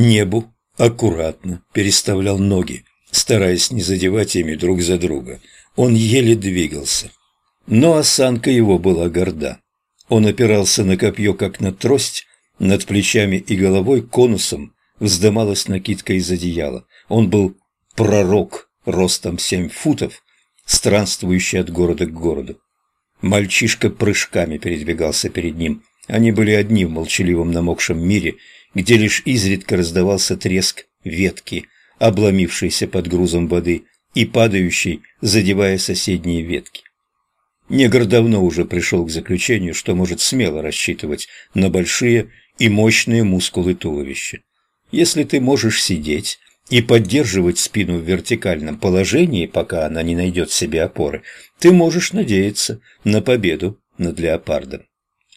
Небу аккуратно переставлял ноги, стараясь не задевать ими друг за друга. Он еле двигался. Но осанка его была горда. Он опирался на копье, как на трость, над плечами и головой конусом вздымалась накидка из одеяла. Он был пророк ростом семь футов, странствующий от города к городу. Мальчишка прыжками передвигался перед ним. Они были одни в молчаливом намокшем мире, где лишь изредка раздавался треск ветки, обломившейся под грузом воды и падающей, задевая соседние ветки. Негр давно уже пришел к заключению, что может смело рассчитывать на большие и мощные мускулы туловища. Если ты можешь сидеть и поддерживать спину в вертикальном положении, пока она не найдет себе опоры, ты можешь надеяться на победу над леопардом.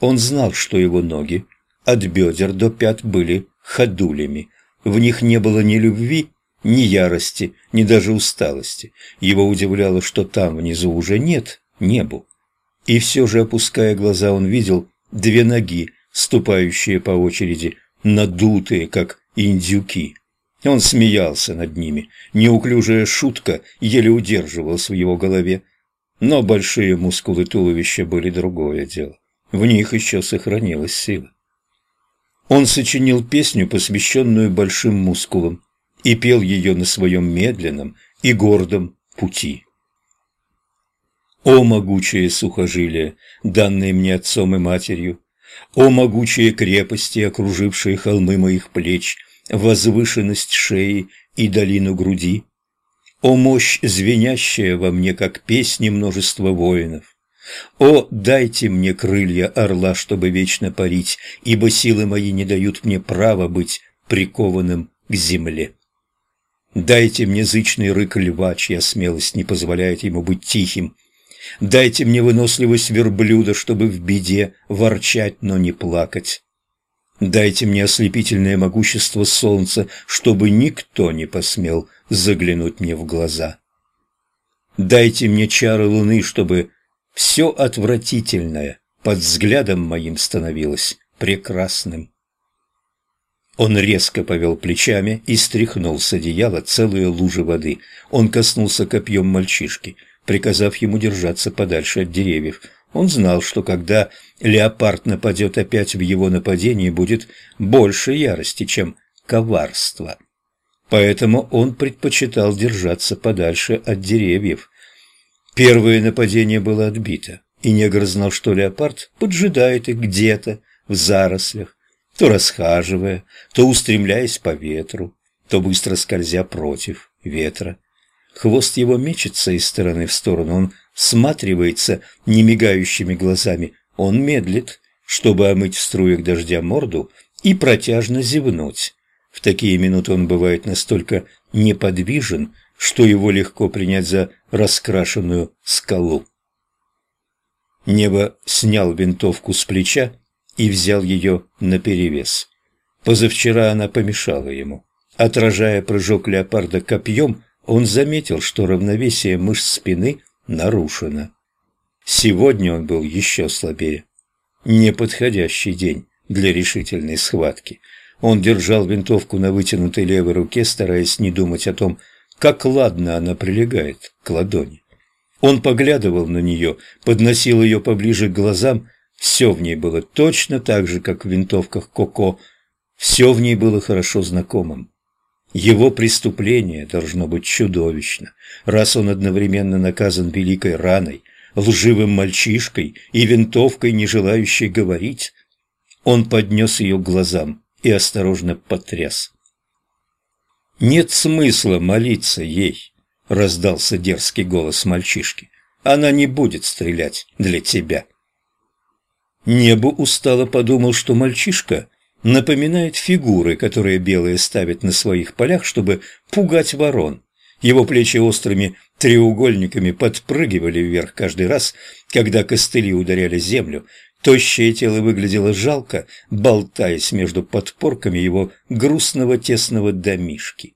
Он знал, что его ноги от бедер до пят были ходулями, в них не было ни любви, ни ярости, ни даже усталости. Его удивляло, что там внизу уже нет небу. И все же, опуская глаза, он видел две ноги, ступающие по очереди, надутые, как индюки. Он смеялся над ними. Неуклюжая шутка еле удерживалась в его голове. Но большие мускулы туловища были другое дело. В них еще сохранилась сила. Он сочинил песню, посвященную большим мускулам, и пел ее на своем медленном и гордом пути. О могучие сухожилия, данные мне отцом и матерью! О могучие крепости, окружившие холмы моих плеч, возвышенность шеи и долину груди! О мощь, звенящая во мне, как песни множества воинов! О, дайте мне крылья орла, чтобы вечно парить, ибо силы мои не дают мне права быть прикованным к земле. Дайте мне зычный рык льва, чья смелость не позволяет ему быть тихим, Дайте мне выносливость верблюда, чтобы в беде ворчать, но не плакать. Дайте мне ослепительное могущество солнца, чтобы никто не посмел заглянуть мне в глаза. Дайте мне чары луны, чтобы все отвратительное под взглядом моим становилось прекрасным. Он резко повел плечами и стряхнул с одеяла целые лужи воды. Он коснулся копьем мальчишки – приказав ему держаться подальше от деревьев. Он знал, что когда леопард нападет опять в его нападении, будет больше ярости, чем коварства. Поэтому он предпочитал держаться подальше от деревьев. Первое нападение было отбито, и негр знал, что леопард поджидает их где-то в зарослях, то расхаживая, то устремляясь по ветру, то быстро скользя против ветра. Хвост его мечется из стороны в сторону, он всматривается немигающими глазами, он медлит, чтобы омыть в струях дождя морду и протяжно зевнуть. В такие минуты он бывает настолько неподвижен, что его легко принять за раскрашенную скалу. Небо снял винтовку с плеча и взял ее наперевес. Позавчера она помешала ему. Отражая прыжок леопарда копьем, он заметил, что равновесие мышц спины нарушено. Сегодня он был еще слабее. Неподходящий день для решительной схватки. Он держал винтовку на вытянутой левой руке, стараясь не думать о том, как ладно она прилегает к ладони. Он поглядывал на нее, подносил ее поближе к глазам. Все в ней было точно так же, как в винтовках Коко. Все в ней было хорошо знакомым. Его преступление должно быть чудовищно, раз он одновременно наказан великой раной, лживым мальчишкой и винтовкой, не желающей говорить. Он поднес ее к глазам и осторожно потряс. «Нет смысла молиться ей», — раздался дерзкий голос мальчишки. «Она не будет стрелять для тебя». Небо устало подумал, что мальчишка напоминает фигуры, которые белые ставят на своих полях, чтобы пугать ворон. Его плечи острыми треугольниками подпрыгивали вверх каждый раз, когда костыли ударяли землю. Тощее тело выглядело жалко, болтаясь между подпорками его грустного тесного домишки.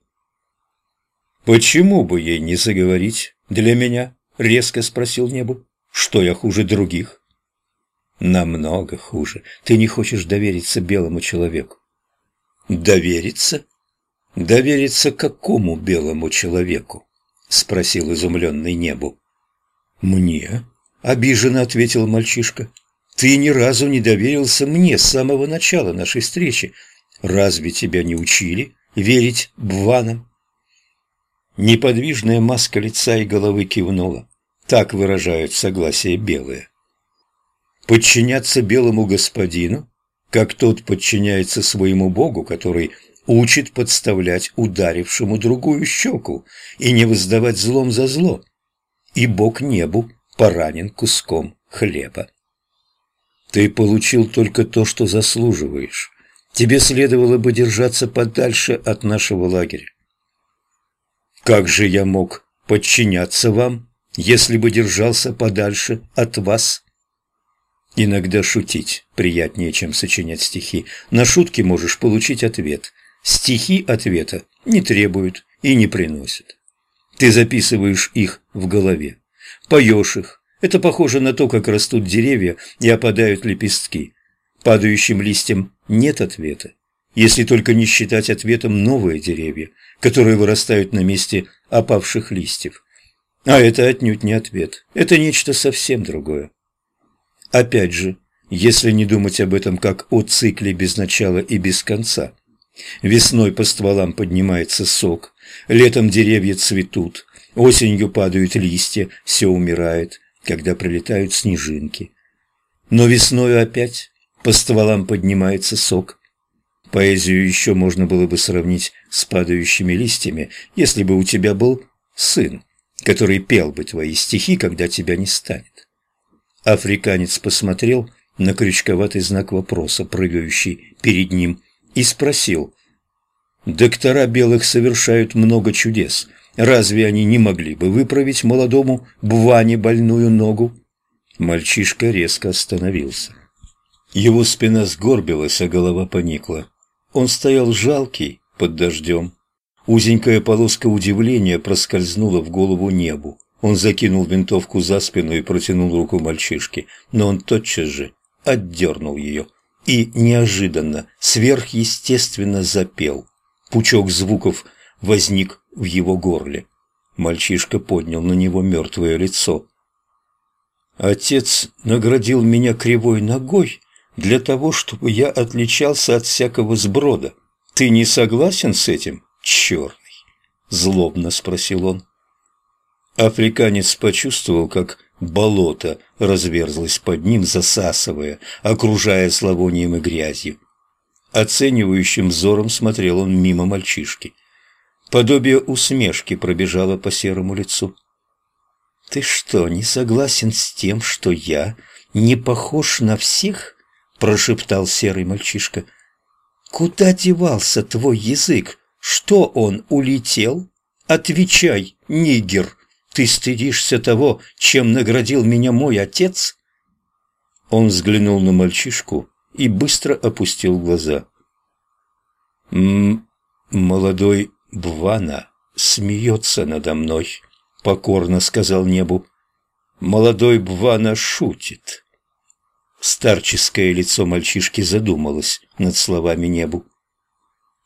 «Почему бы ей не заговорить для меня?» — резко спросил небо. «Что я хуже других?» Намного хуже. Ты не хочешь довериться белому человеку. Довериться? Довериться какому белому человеку? Спросил изумленный небу. Мне? Обиженно ответил мальчишка. Ты ни разу не доверился мне с самого начала нашей встречи. Разве тебя не учили верить бванам? Неподвижная маска лица и головы кивнула. Так выражают согласие белые. Подчиняться белому господину, как тот подчиняется своему богу, который учит подставлять ударившему другую щеку и не воздавать злом за зло. И бог небу поранен куском хлеба. Ты получил только то, что заслуживаешь. Тебе следовало бы держаться подальше от нашего лагеря. Как же я мог подчиняться вам, если бы держался подальше от вас? Иногда шутить приятнее, чем сочинять стихи. На шутки можешь получить ответ. Стихи ответа не требуют и не приносят. Ты записываешь их в голове, поешь их. Это похоже на то, как растут деревья и опадают лепестки. Падающим листьям нет ответа, если только не считать ответом новые деревья, которые вырастают на месте опавших листьев. А это отнюдь не ответ, это нечто совсем другое. Опять же, если не думать об этом как о цикле без начала и без конца. Весной по стволам поднимается сок, летом деревья цветут, осенью падают листья, все умирает, когда прилетают снежинки. Но весною опять по стволам поднимается сок. Поэзию еще можно было бы сравнить с падающими листьями, если бы у тебя был сын, который пел бы твои стихи, когда тебя не станет. Африканец посмотрел на крючковатый знак вопроса, прыгающий перед ним, и спросил. «Доктора белых совершают много чудес. Разве они не могли бы выправить молодому Бване больную ногу?» Мальчишка резко остановился. Его спина сгорбилась, а голова поникла. Он стоял жалкий под дождем. Узенькая полоска удивления проскользнула в голову небу. Он закинул винтовку за спину и протянул руку мальчишке, но он тотчас же отдернул ее и неожиданно, сверхъестественно запел. Пучок звуков возник в его горле. Мальчишка поднял на него мертвое лицо. «Отец наградил меня кривой ногой для того, чтобы я отличался от всякого сброда. Ты не согласен с этим, черный?» — злобно спросил он. Африканец почувствовал, как болото разверзлось под ним, засасывая, окружая зловонием и грязью. Оценивающим взором смотрел он мимо мальчишки. Подобие усмешки пробежало по серому лицу. «Ты что, не согласен с тем, что я не похож на всех?» — прошептал серый мальчишка. «Куда девался твой язык? Что он, улетел? Отвечай, нигер!» Ты стыдишься того, чем наградил меня мой отец?» Он взглянул на мальчишку и быстро опустил глаза. «М молодой Бвана смеется надо мной», — покорно сказал небу. «Молодой Бвана шутит». Старческое лицо мальчишки задумалось над словами небу.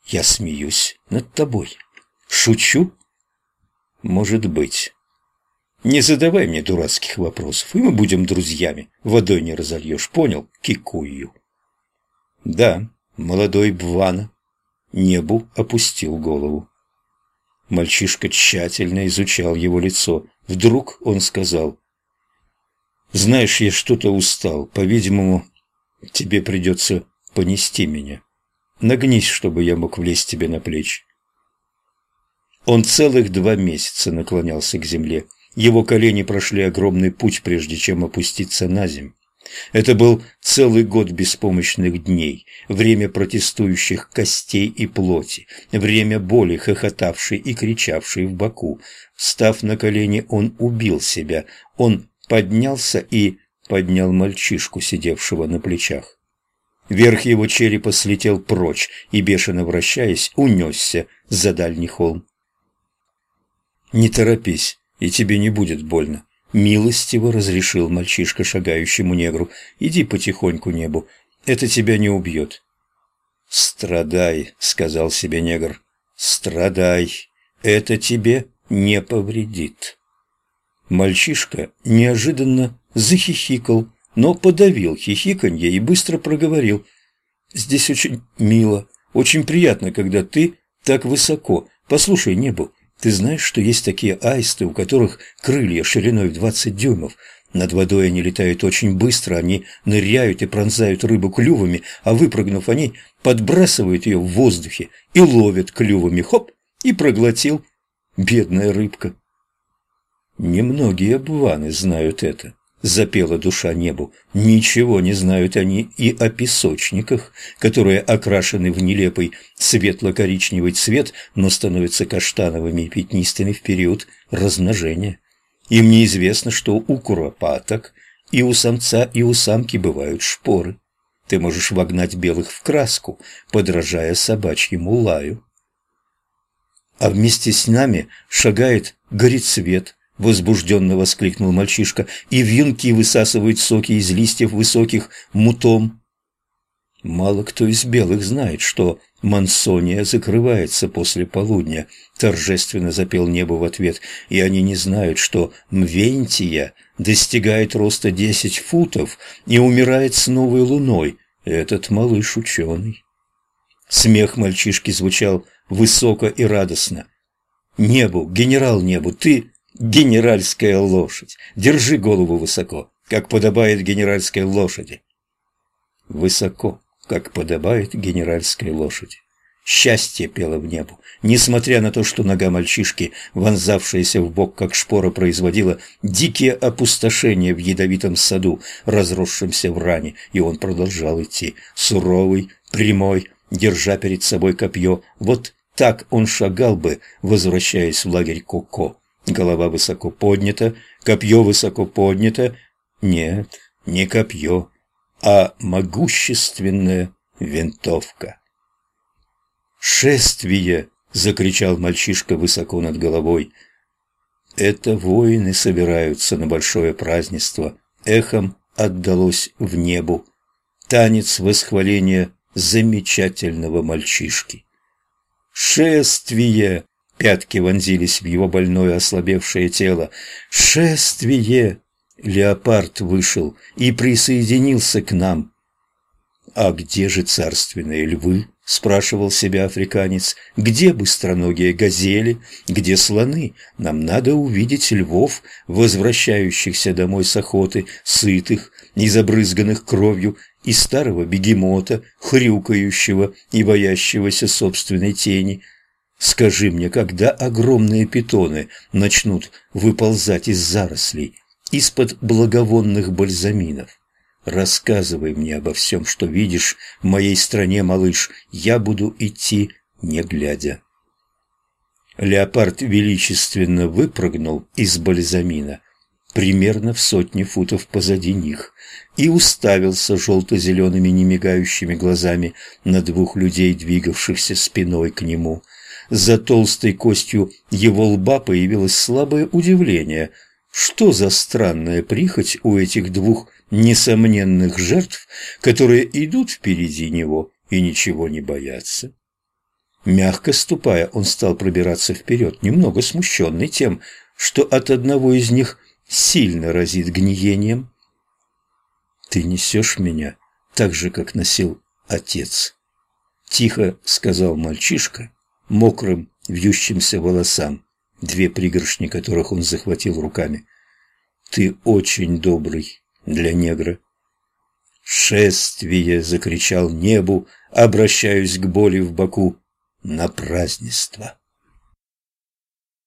«Я смеюсь над тобой. Шучу?» «Может быть». Не задавай мне дурацких вопросов, и мы будем друзьями. Водой не разольешь, понял? Кикую. Да, молодой Бвана. Небу опустил голову. Мальчишка тщательно изучал его лицо. Вдруг он сказал. «Знаешь, я что-то устал. По-видимому, тебе придется понести меня. Нагнись, чтобы я мог влезть тебе на плечи». Он целых два месяца наклонялся к земле. Его колени прошли огромный путь, прежде чем опуститься на земь. Это был целый год беспомощных дней, время протестующих костей и плоти, время боли, хохотавшей и кричавшей в боку. Став на колени, он убил себя. Он поднялся и поднял мальчишку, сидевшего на плечах. Верх его черепа слетел прочь и, бешено вращаясь, унесся за дальний холм. «Не торопись», и тебе не будет больно. Милостиво разрешил мальчишка шагающему негру. Иди потихоньку небу, это тебя не убьет. «Страдай», — сказал себе негр, — «страдай, это тебе не повредит». Мальчишка неожиданно захихикал, но подавил хихиканье и быстро проговорил. «Здесь очень мило, очень приятно, когда ты так высоко. Послушай, небо, ты знаешь, что есть такие аисты, у которых крылья шириной в двадцать дюймов? Над водой они летают очень быстро, они ныряют и пронзают рыбу клювами, а выпрыгнув, они подбрасывают ее в воздухе и ловят клювами, хоп, и проглотил. Бедная рыбка. Немногие обваны знают это запела душа небу. Ничего не знают они и о песочниках, которые окрашены в нелепый светло-коричневый цвет, но становятся каштановыми и пятнистыми в период размножения. Им неизвестно, что у куропаток и у самца, и у самки бывают шпоры. Ты можешь вогнать белых в краску, подражая собачьему лаю. А вместе с нами шагает горецвет, — возбужденно воскликнул мальчишка, «и вьюнки высасывают соки из листьев высоких мутом». Мало кто из белых знает, что Мансония закрывается после полудня, торжественно запел небо в ответ, и они не знают, что Мвентия достигает роста десять футов и умирает с новой луной. Этот малыш ученый. Смех мальчишки звучал высоко и радостно. «Небу, генерал Небу, ты генеральская лошадь. Держи голову высоко, как подобает генеральской лошади. Высоко, как подобает генеральской лошади. Счастье пело в небу, несмотря на то, что нога мальчишки, вонзавшаяся в бок, как шпора, производила дикие опустошения в ядовитом саду, разросшемся в ране, и он продолжал идти, суровый, прямой, держа перед собой копье. Вот так он шагал бы, возвращаясь в лагерь Коко. Голова высоко поднята, копье высоко поднято. Нет, не копье, а могущественная винтовка. «Шествие!» — закричал мальчишка высоко над головой. «Это воины собираются на большое празднество. Эхом отдалось в небу. Танец восхваления замечательного мальчишки. «Шествие!» Пятки вонзились в его больное ослабевшее тело. «Шествие!» Леопард вышел и присоединился к нам. «А где же царственные львы?» — спрашивал себя африканец. «Где быстроногие газели? Где слоны? Нам надо увидеть львов, возвращающихся домой с охоты, сытых, не забрызганных кровью, и старого бегемота, хрюкающего и боящегося собственной тени». Скажи мне, когда огромные питоны начнут выползать из зарослей, из-под благовонных бальзаминов? Рассказывай мне обо всем, что видишь в моей стране, малыш. Я буду идти, не глядя. Леопард величественно выпрыгнул из бальзамина примерно в сотне футов позади них и уставился желто-зелеными немигающими глазами на двух людей, двигавшихся спиной к нему – за толстой костью его лба появилось слабое удивление. Что за странная прихоть у этих двух несомненных жертв, которые идут впереди него и ничего не боятся? Мягко ступая, он стал пробираться вперед, немного смущенный тем, что от одного из них сильно разит гниением. «Ты несешь меня так же, как носил отец», — тихо сказал мальчишка, мокрым, вьющимся волосам, две пригоршни которых он захватил руками. «Ты очень добрый для негра». «Шествие!» — закричал небу, обращаясь к боли в боку. «На празднество!»